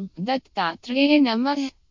ओम दत्तात्रेय नमः